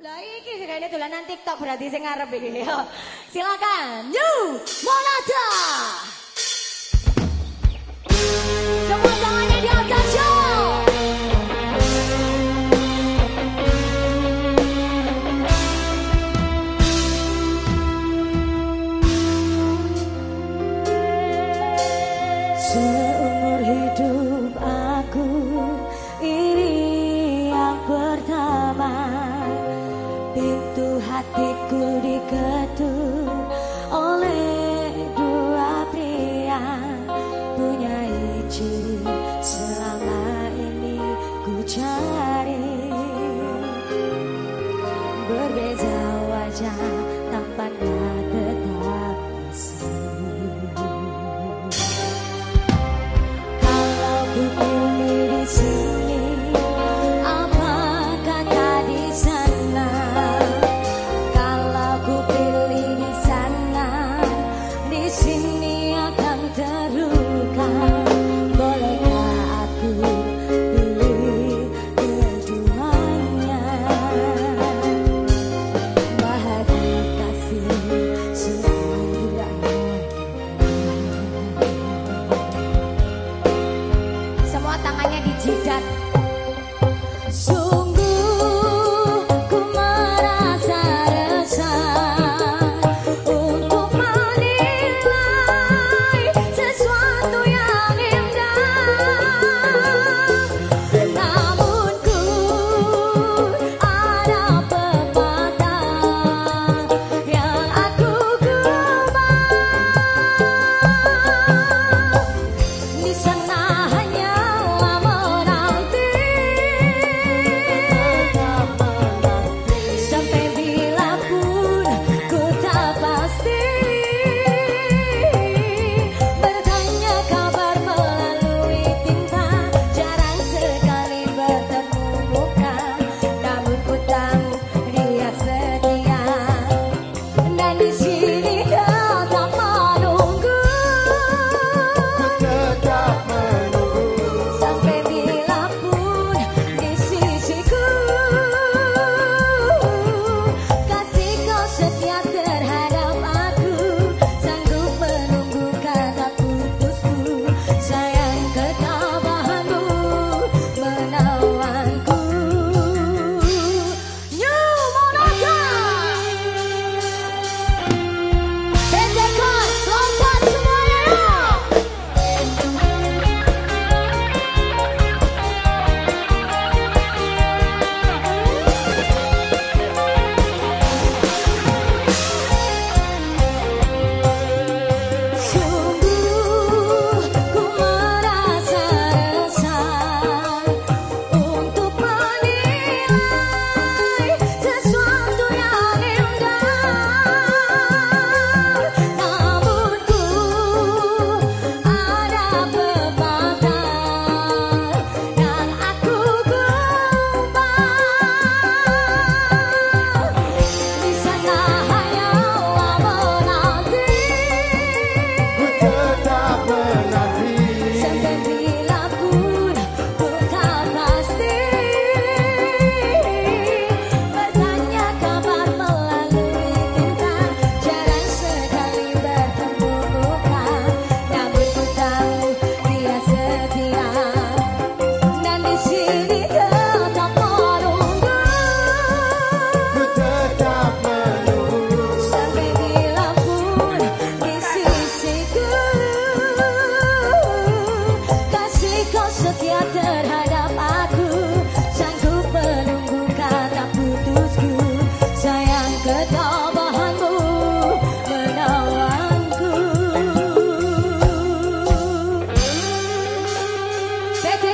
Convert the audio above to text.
Lah iki rene dolanan TikTok berarti sing ngarep iki. Silakan. New Monata. 情。Vete